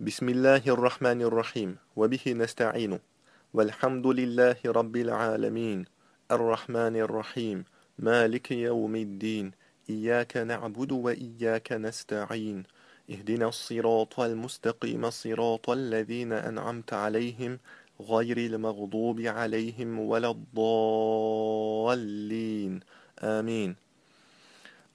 بسم الله الرحمن الرحيم وبه نستعين والحمد لله رب العالمين الرحمن الرحيم مالك يوم الدين إياك نعبد وإياك نستعين اهدنا الصراط المستقيم صراط الذين أنعمت عليهم غير المغضوب عليهم ولا الضالين آمين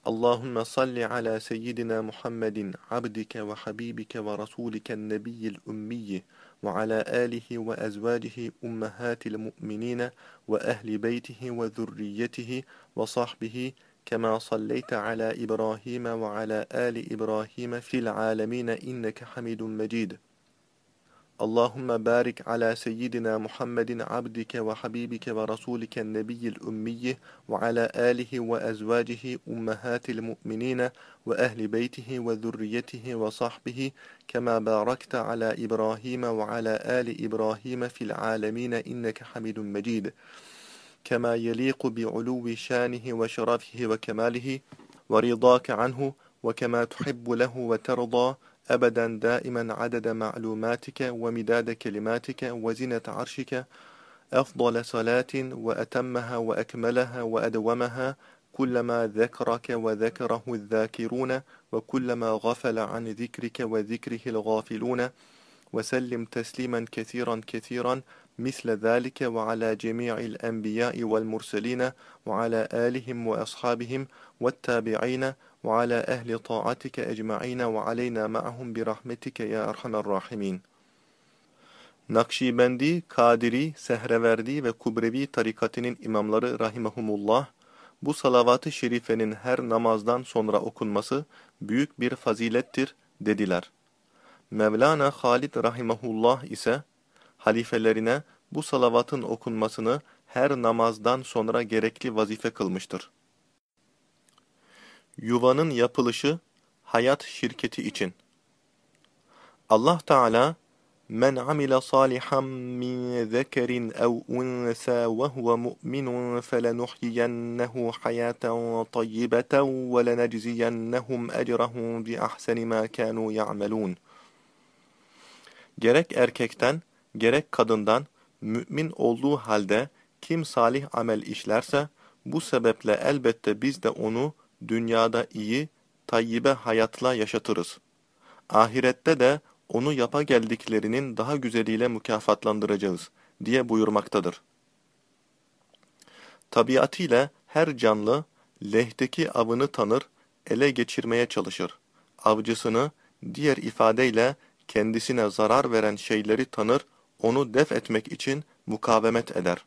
اللهم صل على سيدنا محمد عبدك وحبيبك ورسولك النبي الأمي وعلى آله وأزواجه أمهات المؤمنين وأهل بيته وذريته وصحبه كما صليت على إبراهيم وعلى آل إبراهيم في العالمين إنك حميد مجيد. اللهم بارك على سيدنا محمد عبدك وحبيبك ورسولك النبي الأمي وعلى آله وأزواجه أمهات المؤمنين وأهل بيته وذريته وصحبه كما باركت على إبراهيم وعلى آل إبراهيم في العالمين إنك حميد مجيد. كما يليق بعلو شانه وشرفه وكماله ورضاك عنه وكما تحب له وترضى أبدا دائما عدد معلوماتك ومداد كلماتك وزنة عرشك. أفضل صلاة وأتمها وأكملها وأدومها كلما ذكرك وذكره الذاكرون وكلما غفل عن ذكرك وذكره الغافلون. وسلم تسليما كثيرا كثيرا مثل ذلك وعلى جميع الأنبياء والمرسلين وعلى آلهم وأصحابهم والتابعين وعلى أهل طاعتك أجمعين وعلينا معهم برحمتك يا أرحم الراحمين Nakşibendi, Kadiri, Sehreverdi ve Kubrevi tarikatının imamları rahimahumullah, bu salavat-ı şerifenin her namazdan sonra okunması büyük bir fazilettir dediler. Mevlana Halid rahimahullah ise halifelerine bu salavatın okunmasını her namazdan sonra gerekli vazife kılmıştır. Yuvanın yapılışı hayat şirketi için. Allah Teala Men amile salihan min zekerin ev unsa ve huve mu'minun felenuhyiyennehu hayaten tayyibeten ve lenecziyennehum ecrahum bi ahseni ma kanu ya'melun. Gerek erkekten, gerek kadından mümin olduğu halde kim salih amel işlerse, bu sebeple elbette biz de onu dünyada iyi, tayyibe hayatla yaşatırız. Ahirette de onu yapa geldiklerinin daha güzeliyle mükafatlandıracağız diye buyurmaktadır. Tabiatıyla her canlı lehdeki avını tanır, ele geçirmeye çalışır. Avcısını diğer ifadeyle kendisine zarar veren şeyleri tanır, onu def etmek için mukavemet eder.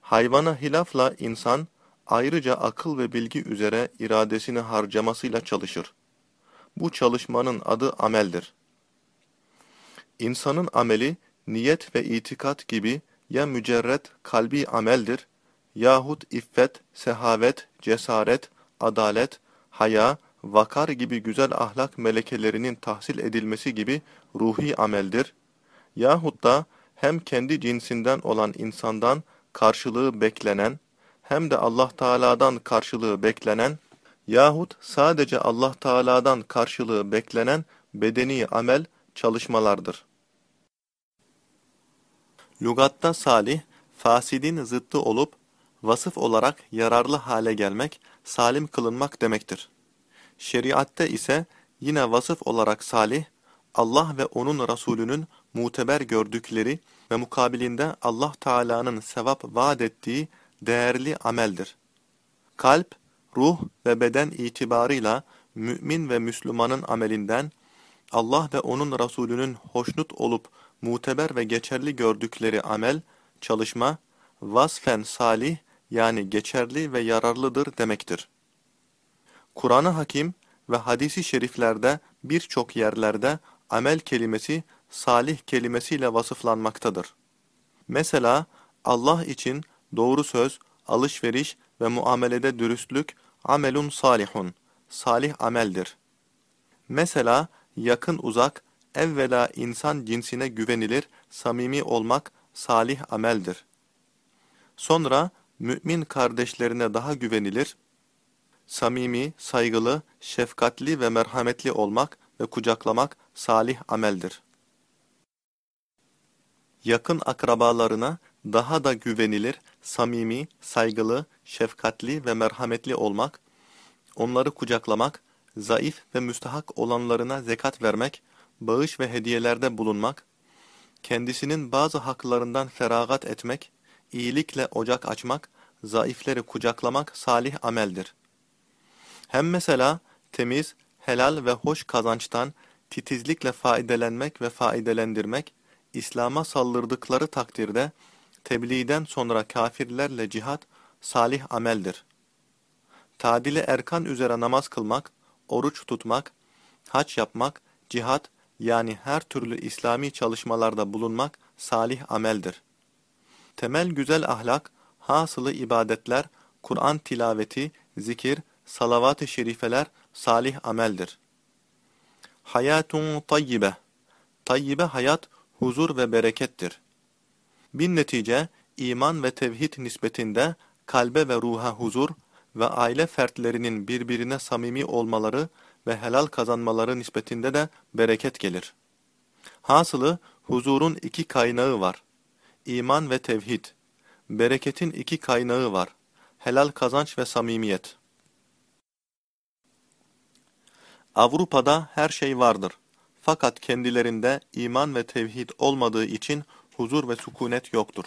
Hayvana hilafla insan, ayrıca akıl ve bilgi üzere iradesini harcamasıyla çalışır. Bu çalışmanın adı ameldir. İnsanın ameli, niyet ve itikat gibi ya mücerret kalbi ameldir, yahut iffet, sehavet, cesaret, adalet, haya, vakar gibi güzel ahlak melekelerinin tahsil edilmesi gibi ruhi ameldir, yahut da hem kendi cinsinden olan insandan karşılığı beklenen, hem de Allah Teala'dan karşılığı beklenen yahut sadece Allah Teala'dan karşılığı beklenen bedeni amel çalışmalardır. Lugatta salih, fasidin zıttı olup vasıf olarak yararlı hale gelmek, salim kılınmak demektir. Şeriatte ise yine vasıf olarak salih, Allah ve onun Resulünün muteber gördükleri ve mukabilinde Allah Teala'nın sevap vaat ettiği değerli ameldir. Kalp, ruh ve beden itibarıyla mümin ve Müslümanın amelinden Allah ve onun Resulünün hoşnut olup muteber ve geçerli gördükleri amel, çalışma, vasfen salih yani geçerli ve yararlıdır demektir. Kur'an-ı Hakim ve hadisi şeriflerde birçok yerlerde amel kelimesi salih kelimesiyle vasıflanmaktadır. Mesela Allah için doğru söz, alışveriş ve muamelede dürüstlük amelun salihun, salih ameldir. Mesela yakın uzak, evvela insan cinsine güvenilir, samimi olmak salih ameldir. Sonra mümin kardeşlerine daha güvenilir, samimi, saygılı, şefkatli ve merhametli olmak ve kucaklamak salih ameldir. Yakın akrabalarına daha da güvenilir, samimi, saygılı, şefkatli ve merhametli olmak, onları kucaklamak, zayıf ve müstahak olanlarına zekat vermek, bağış ve hediyelerde bulunmak, kendisinin bazı haklarından feragat etmek, iyilikle ocak açmak, zayıfleri kucaklamak salih ameldir. Hem mesela temiz, helal ve hoş kazançtan titizlikle faydelenmek ve faydelendirmek, İslam'a saldırdıkları takdirde tebliğden sonra kafirlerle cihat salih ameldir. Tadili erkan üzere namaz kılmak, oruç tutmak, haç yapmak, cihat yani her türlü İslami çalışmalarda bulunmak salih ameldir. Temel güzel ahlak, hasılı ibadetler, Kur'an tilaveti, zikir, salavat-ı şerifeler salih ameldir. Hayatun tayyibe Tayyibe hayat, huzur ve berekettir. Bin netice, iman ve tevhid nispetinde kalbe ve ruha huzur ve aile fertlerinin birbirine samimi olmaları ve helal kazanmaları nispetinde de bereket gelir. Hasılı, huzurun iki kaynağı var. İman ve tevhid. Bereketin iki kaynağı var. Helal kazanç ve samimiyet. Avrupa'da her şey vardır. Fakat kendilerinde iman ve tevhid olmadığı için huzur ve sükunet yoktur.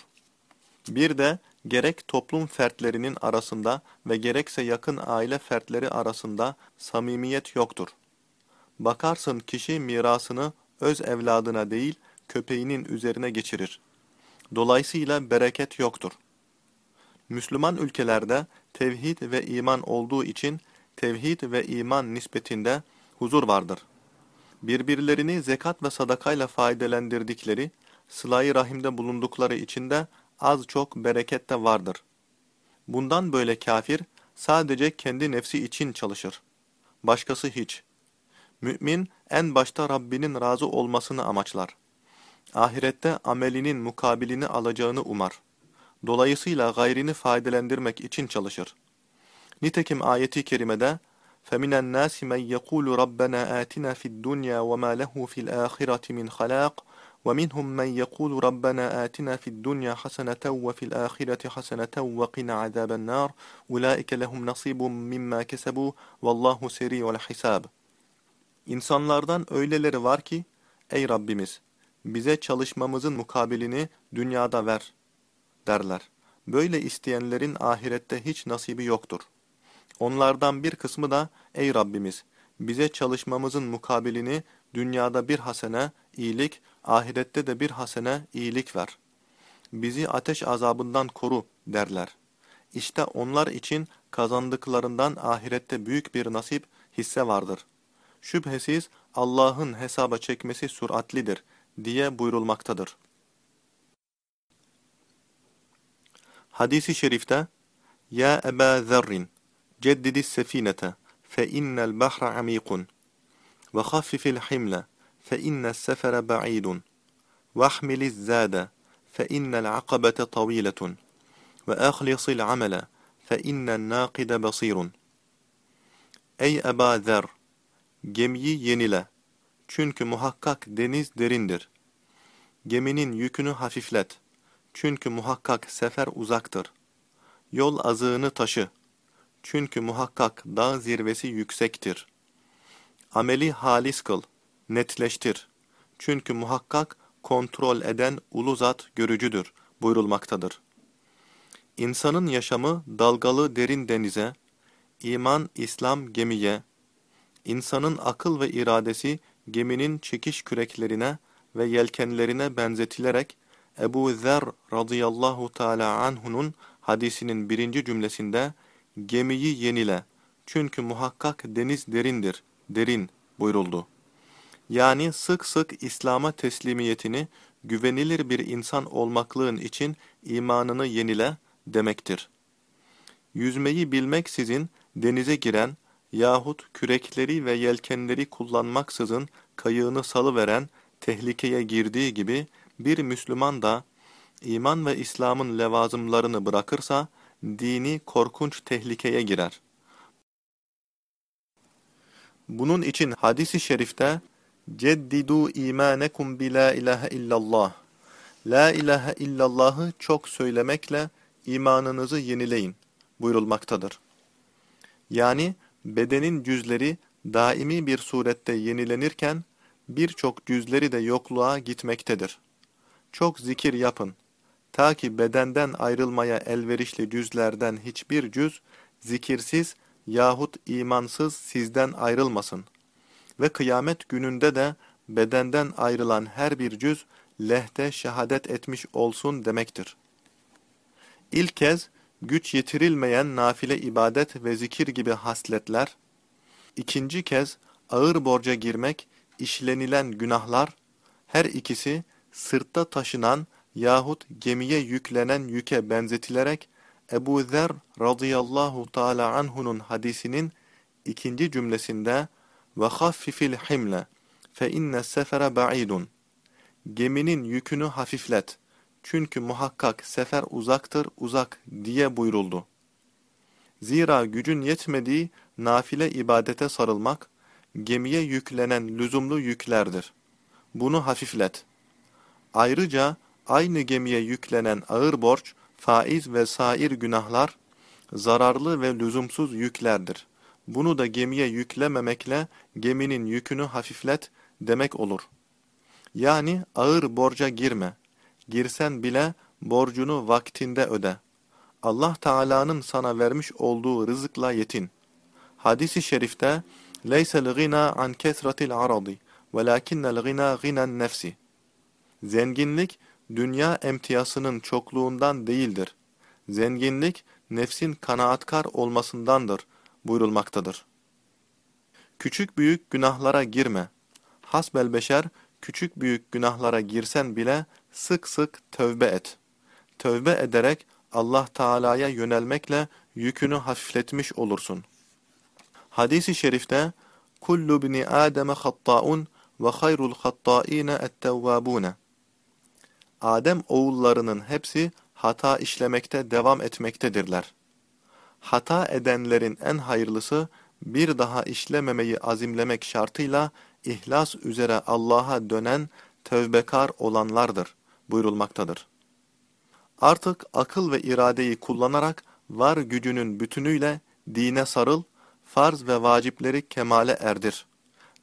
Bir de gerek toplum fertlerinin arasında ve gerekse yakın aile fertleri arasında samimiyet yoktur. Bakarsın kişi mirasını öz evladına değil köpeğinin üzerine geçirir. Dolayısıyla bereket yoktur. Müslüman ülkelerde tevhid ve iman olduğu için tevhid ve iman nispetinde huzur vardır. Birbirlerini zekat ve sadakayla faydelendirdikleri, sıla rahimde bulundukları için de az çok bereket de vardır. Bundan böyle kafir sadece kendi nefsi için çalışır. Başkası hiç. Mümin en başta Rabbinin razı olmasını amaçlar. Ahirette amelinin mukabilini alacağını umar. Dolayısıyla gayrini faydelendirmek için çalışır. Nitekim ayeti kerimede فَمِنَ النَّاسِ مَنْ يَقُولُ رَبَّنَا آتِنَا فِي الدُّنْيَا وَمَا لَهُ فِي الْآخِرَةِ مِنْ خَلَاقٍ ومنهم من يقول ربنا آتنا في الدنيا حسنة وفي الآخرة حسنة وقنا عذاب النار أولئك لهم نصيب مما كسبوا والله سريع الحساب İnsanlardan öyleleri var ki ey Rabbimiz bize çalışmamızın mukabilini dünyada ver derler. Böyle isteyenlerin ahirette hiç nasibi yoktur. Onlardan bir kısmı da ey Rabbimiz bize çalışmamızın mukabilini dünyada bir hasene, iyilik ahirette de bir hasene, iyilik ver. Bizi ateş azabından koru, derler. İşte onlar için kazandıklarından ahirette büyük bir nasip, hisse vardır. Şüphesiz Allah'ın hesaba çekmesi süratlidir diye buyurulmaktadır. Hadis-i şerifte Ya Eba Zerrin ceddidi sefinete fe innel bahra amikun ve haffifil himle ahmiliz zade fe innel akabete taviletun ve ahlisil amele fe innel nâkide basirun Ey Eba Zer Gemiyi yenile. Çünkü muhakkak deniz derindir. Geminin yükünü hafiflet. Çünkü muhakkak sefer uzaktır. Yol azığını taşı. Çünkü muhakkak dağ zirvesi yüksektir. Ameli halis kıl, netleştir. Çünkü muhakkak kontrol eden ulu zat görücüdür buyurulmaktadır. İnsanın yaşamı dalgalı derin denize, iman, İslam gemiye, İnsanın akıl ve iradesi geminin çekiş küreklerine ve yelkenlerine benzetilerek Ebu Zer radıyallahu teala anhu'nun hadisinin birinci cümlesinde gemiyi yenile çünkü muhakkak deniz derindir, derin buyuruldu. Yani sık sık İslam'a teslimiyetini güvenilir bir insan olmaklığın için imanını yenile demektir. Yüzmeyi bilmek sizin denize giren yahut kürekleri ve yelkenleri kullanmaksızın kayığını salıveren tehlikeye girdiği gibi bir Müslüman da iman ve İslam'ın levazımlarını bırakırsa dini korkunç tehlikeye girer. Bunun için hadisi şerifte Ceddidu imanekum bi la ilahe illallah. La ilahe illallah'ı çok söylemekle imanınızı yenileyin buyurulmaktadır. Yani bedenin cüzleri daimi bir surette yenilenirken birçok cüzleri de yokluğa gitmektedir. Çok zikir yapın. Ta ki bedenden ayrılmaya elverişli cüzlerden hiçbir cüz zikirsiz yahut imansız sizden ayrılmasın. Ve kıyamet gününde de bedenden ayrılan her bir cüz lehte şehadet etmiş olsun demektir. İlk kez güç yetirilmeyen nafile ibadet ve zikir gibi hasletler, ikinci kez ağır borca girmek, işlenilen günahlar, her ikisi sırtta taşınan yahut gemiye yüklenen yüke benzetilerek Ebu Zer radıyallahu taala anhu'nun hadisinin ikinci cümlesinde ve haffifil himle fe inne sefere ba'idun geminin yükünü hafiflet çünkü muhakkak sefer uzaktır uzak diye buyuruldu. Zira gücün yetmediği nafile ibadete sarılmak, gemiye yüklenen lüzumlu yüklerdir. Bunu hafiflet. Ayrıca aynı gemiye yüklenen ağır borç, faiz ve sair günahlar, zararlı ve lüzumsuz yüklerdir. Bunu da gemiye yüklememekle geminin yükünü hafiflet demek olur. Yani ağır borca girme. Girsen bile borcunu vaktinde öde. Allah Teala'nın sana vermiş olduğu rızıkla yetin. Hadis-i şerifte لَيْسَ الْغِنَى عَنْ كَثْرَةِ الْعَرَضِ وَلَاكِنَّ الْغِنَى غِنَى nefsi. Zenginlik, dünya emtiyasının çokluğundan değildir. Zenginlik, nefsin kanaatkar olmasındandır buyurulmaktadır. Küçük büyük günahlara girme. Hasbel beşer, küçük büyük günahlara girsen bile sık sık tövbe et. Tövbe ederek Allah Teala'ya yönelmekle yükünü hafifletmiş olursun. Hadis-i şerifte kullu bni Adem hatta'un ve hayrul hatta'ine ettevvabune. Adem oğullarının hepsi hata işlemekte devam etmektedirler. Hata edenlerin en hayırlısı bir daha işlememeyi azimlemek şartıyla ihlas üzere Allah'a dönen tövbekar olanlardır buyurulmaktadır. Artık akıl ve iradeyi kullanarak var gücünün bütünüyle dine sarıl, farz ve vacipleri kemale erdir.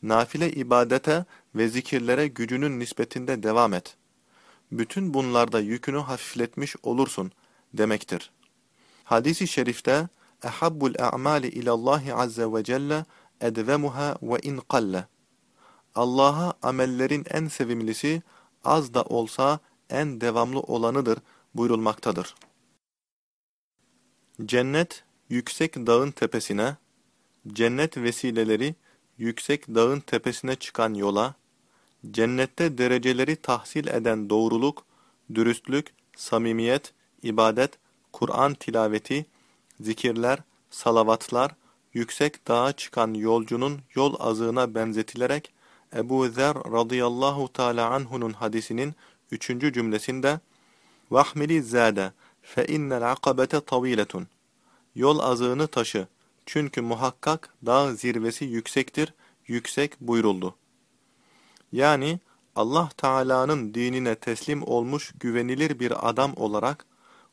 Nafile ibadete ve zikirlere gücünün nispetinde devam et. Bütün bunlarda yükünü hafifletmiş olursun demektir. Hadis-i şerifte ehabbul a'mali ilallahi azze ve celle edvemuha ve in qalle. Allah'a amellerin en sevimlisi az da olsa en devamlı olanıdır buyurulmaktadır. Cennet yüksek dağın tepesine, cennet vesileleri yüksek dağın tepesine çıkan yola, cennette dereceleri tahsil eden doğruluk, dürüstlük, samimiyet, ibadet, Kur'an tilaveti, zikirler, salavatlar, yüksek dağa çıkan yolcunun yol azığına benzetilerek Ebu Zer radıyallahu teala anhu'nun hadisinin üçüncü cümlesinde "Vahmili zade fe innel akabete. Yol azığını taşı. Çünkü muhakkak dağ zirvesi yüksektir, yüksek buyuruldu. Yani Allah Teala'nın dinine teslim olmuş güvenilir bir adam olarak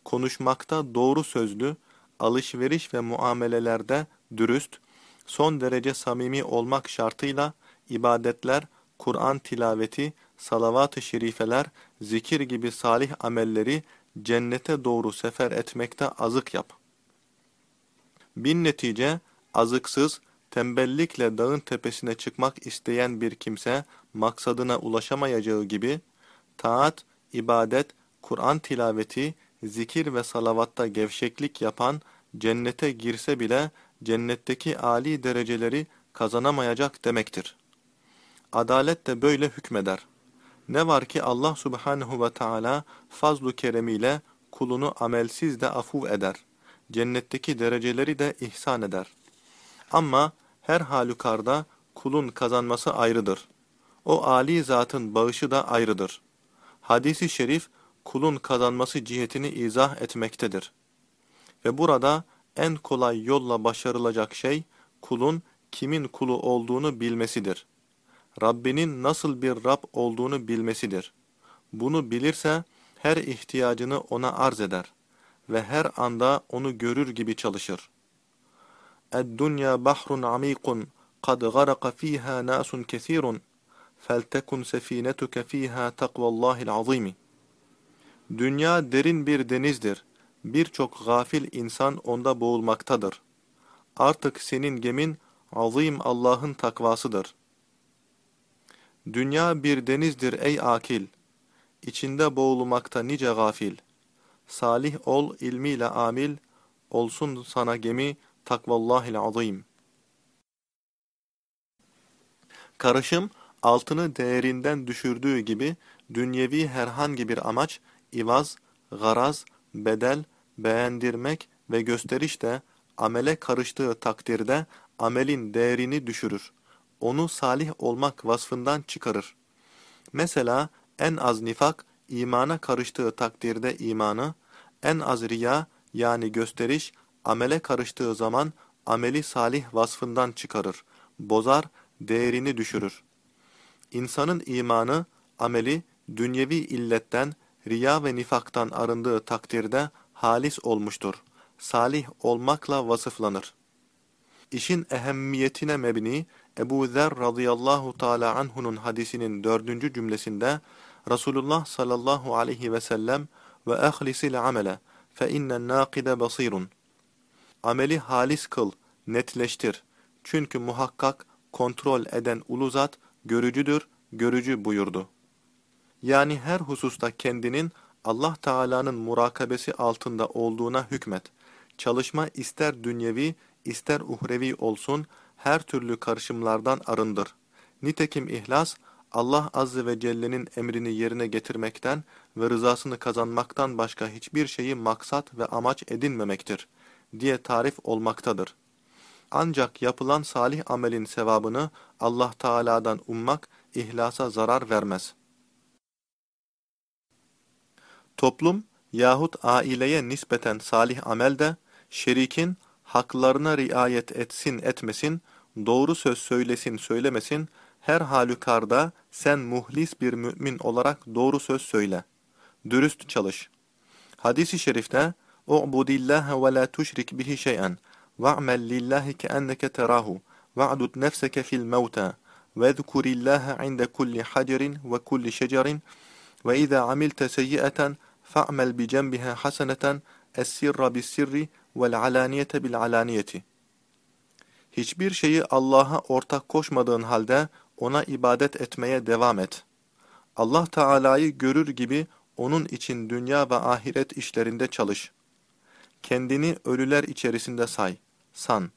konuşmakta doğru sözlü, alışveriş ve muamelelerde dürüst, son derece samimi olmak şartıyla ibadetler, Kur'an tilaveti, salavat-ı şerifeler, zikir gibi salih amelleri cennete doğru sefer etmekte azık yap. Bin netice, azıksız, tembellikle dağın tepesine çıkmak isteyen bir kimse maksadına ulaşamayacağı gibi, taat, ibadet, Kur'an tilaveti, zikir ve salavatta gevşeklik yapan, cennete girse bile cennetteki âli dereceleri kazanamayacak demektir. Adalet de böyle hükmeder. Ne var ki Allah subhanehu ve Teala fazlu keremiyle kulunu amelsiz de afu eder. Cennetteki dereceleri de ihsan eder. Ama her halükarda kulun kazanması ayrıdır. O âli zatın bağışı da ayrıdır. Hadis-i şerif kulun kazanması cihetini izah etmektedir. Ve burada en kolay yolla başarılacak şey kulun kimin kulu olduğunu bilmesidir. Rabbinin nasıl bir Rab olduğunu bilmesidir. Bunu bilirse her ihtiyacını ona arz eder ve her anda onu görür gibi çalışır. اَدْدُنْيَا بَحْرٌ عَمِيقٌ قَدْ غَرَقَ ف۪يهَا نَاسٌ كَثِيرٌ فَلْتَكُنْ سَف۪ينَتُكَ ف۪يهَا تَقْوَى اللّٰهِ الْعَظِيمِ Dünya derin bir denizdir. Birçok gafil insan onda boğulmaktadır. Artık senin gemin azim Allah'ın takvasıdır. Dünya bir denizdir ey akil. İçinde boğulmakta nice gafil. Salih ol ilmiyle amil, olsun sana gemi takvallahil azim. Karışım, altını değerinden düşürdüğü gibi dünyevi herhangi bir amaç, ivaz, garaz, bedel, beğendirmek ve gösteriş de amele karıştığı takdirde amelin değerini düşürür. Onu salih olmak vasfından çıkarır. Mesela en az nifak, imana karıştığı takdirde imanı, en az riya yani gösteriş, amele karıştığı zaman ameli salih vasfından çıkarır, bozar, değerini düşürür. İnsanın imanı, ameli, dünyevi illetten, riya ve nifaktan arındığı takdirde halis olmuştur. Salih olmakla vasıflanır. İşin ehemmiyetine mebni, Ebu Zer radıyallahu teala anhu'nun hadisinin dördüncü cümlesinde Resulullah sallallahu aleyhi ve sellem ve ehlisil amele fe innen nakide basirun. Ameli halis kıl, netleştir. Çünkü muhakkak kontrol eden ulu zat görücüdür, görücü buyurdu. Yani her hususta kendinin Allah Teala'nın murakabesi altında olduğuna hükmet. Çalışma ister dünyevi, ister uhrevi olsun, her türlü karışımlardan arındır. Nitekim ihlas, Allah Azze ve Celle'nin emrini yerine getirmekten ve rızasını kazanmaktan başka hiçbir şeyi maksat ve amaç edinmemektir, diye tarif olmaktadır. Ancak yapılan salih amelin sevabını Allah Teala'dan ummak, ihlasa zarar vermez. Toplum yahut aileye nispeten salih amel de, şerikin haklarına riayet etsin etmesin, doğru söz söylesin söylemesin, her halükarda sen muhlis bir mümin olarak doğru söz söyle. Dürüst çalış. Hadis-i şerifte اُعْبُدِ اللّٰهَ وَلَا تُشْرِكْ بِهِ شَيْئًا وَاعْمَلْ لِلّٰهِ كَأَنَّكَ تَرَاهُ وَاعْدُدْ نَفْسَكَ فِي الْمَوْتَى وَاذْكُرِ اللّٰهَ عِنْدَ كُلِّ حَجَرٍ وَكُلِّ شَجَرٍ وَإِذَا عَمِلْتَ سَيِّئَةً fa'mel bi cembiha haseneten es-sirra bis-sirri vel-alaniyete bil-alaniyeti. Hiçbir şeyi Allah'a ortak koşmadığın halde ona ibadet etmeye devam et. Allah Teala'yı görür gibi onun için dünya ve ahiret işlerinde çalış. Kendini ölüler içerisinde say, san.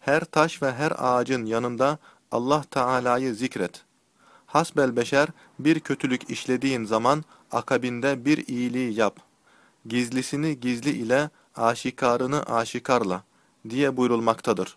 Her taş ve her ağacın yanında Allah Teala'yı zikret. Hasbel beşer bir kötülük işlediğin zaman akabinde bir iyiliği yap. Gizlisini gizli ile aşikarını aşikarla diye buyurulmaktadır.